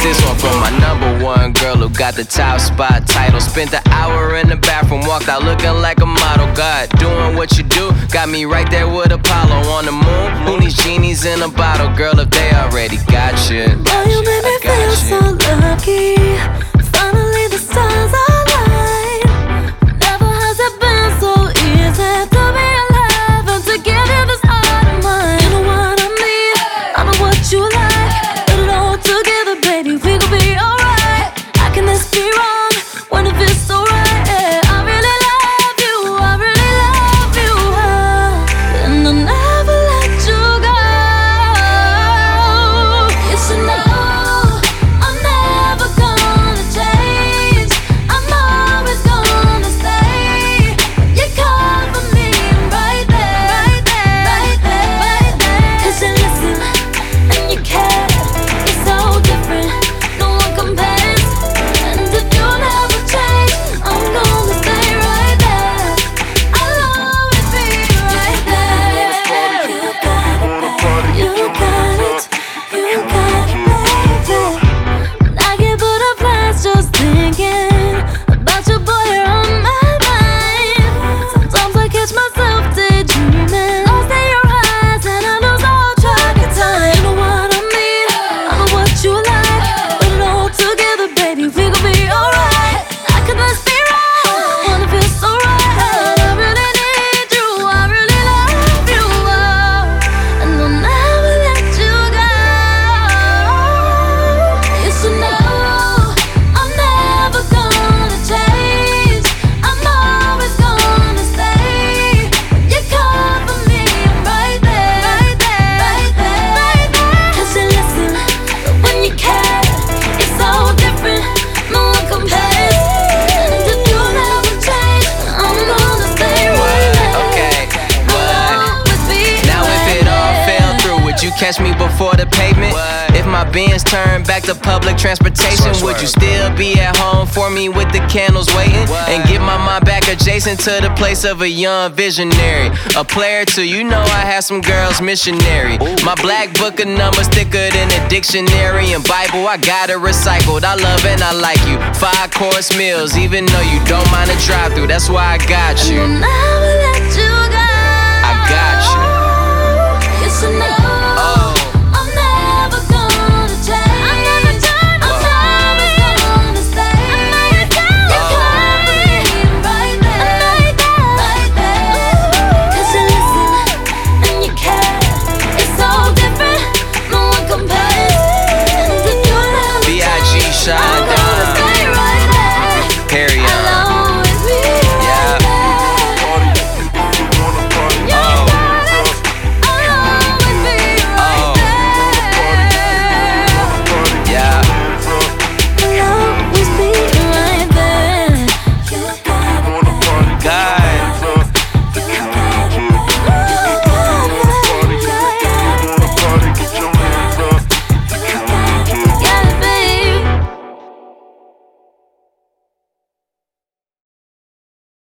this one from my number one girl who got the top spot title. Spent the hour in the bathroom, walked out looking like a model. God, doing what you do got me right there with Apollo on the moon. Who these genies in a bottle, girl, if they already got you? You made me catch me before the pavement? If my Benz turned back to public transportation, would you still be at home for me with the candles waiting? And get my mind back adjacent to the place of a young visionary. A player too, you know I have some girls missionary. My black book of numbers thicker than a dictionary and Bible. I got it recycled. I love and I like you. Five course meals, even though you don't mind a drive through. That's why I got I'll you. let you go. I got you. You should know